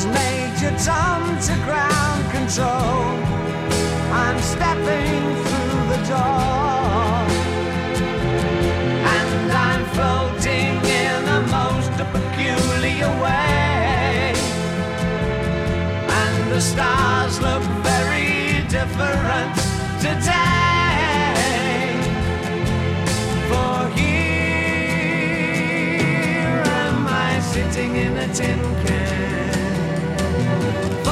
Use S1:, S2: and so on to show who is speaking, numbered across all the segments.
S1: Is Major Tom to ground control. I'm stepping through the door. And I'm floating in a most peculiar way. And the stars look very different today. Sitting in a tin can. Oh.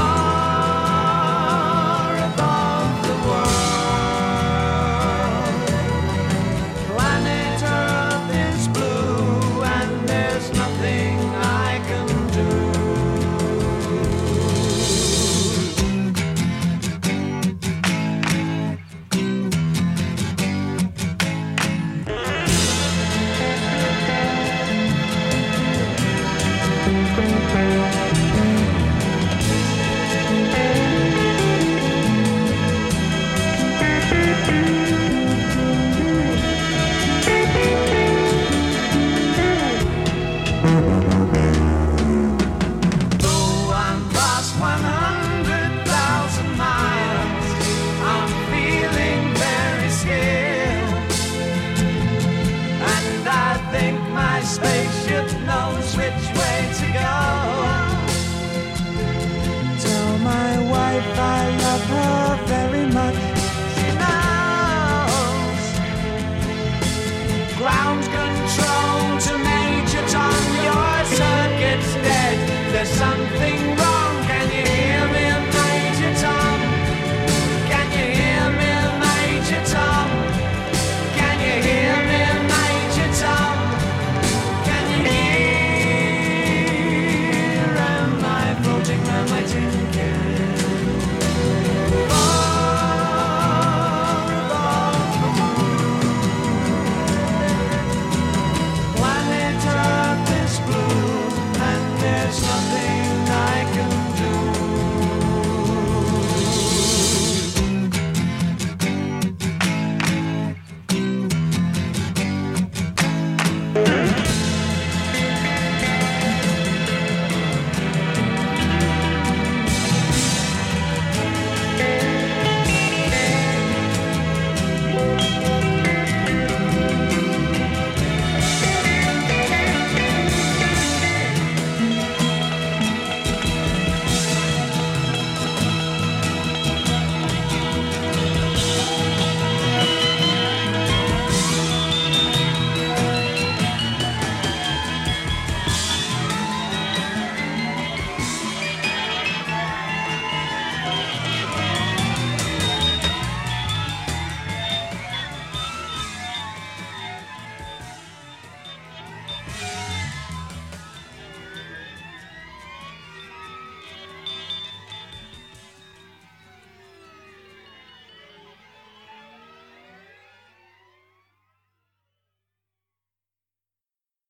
S1: Ground control to Major Tom, your circuit's dead. There's something wrong.